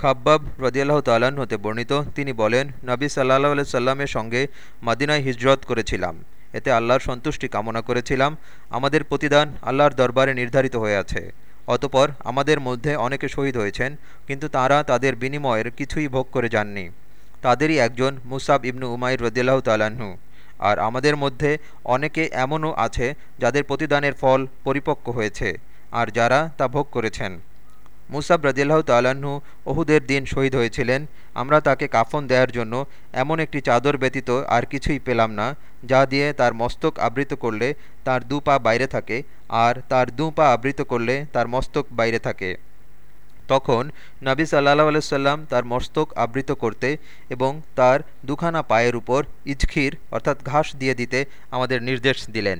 খাব্বাব রদিয়াল্লাহ তাল্লাহ্ন হতে বর্ণিত, তিনি বলেন, নবী সাল্লাহ সাল্লামের সঙ্গে মাদিনায় হিজরত করেছিলাম। এতে আল্লাহর সন্তুষ্টি কামনা করেছিলাম। আমাদের প্রতিদান আল্লাহর দরবারে নির্ধারিত হয়ে আছে। অতপর আমাদের মধ্যে অনেকে শহীদ হয়েছেন, কিন্তু তারা তাদের বিনিময়ের কিছুই ভোগ করে যাননি। তাদেরই একজন মুসাব ইবনু উমাইর রদিয়াল্লাহ তাল্লাহ্ন আর আমাদের মধ্যে অনেকে এমনও আছে, যাদের প্রতিদানের ফল পরিপক্ক হয়েছে, আর যারা তা ভোগ করেছেন। মুসাব রদিল্লাহ তাল্লাহ্ন ওহুদের দিন শহীদ হয়েছিলেন। আমরা তাকে কাফন দেওয়ার জন্য এমন একটি চাদর ব্যতীত আর কিছুই পেলাম না, যা দিয়ে তার মস্তক আবৃত করলে তার দু পা বাইরে থাকে আর তার দু পা আবৃত করলে তার মস্তক বাইরে থাকে। তখন নবী সাল্লাহ আলাইসাল্লাম তার মস্তক আবৃত করতে এবং তার দুখানা পায়ের উপর ইজখির অর্থাৎ ঘাস দিয়ে দিতে আমাদের নির্দেশ দিলেন।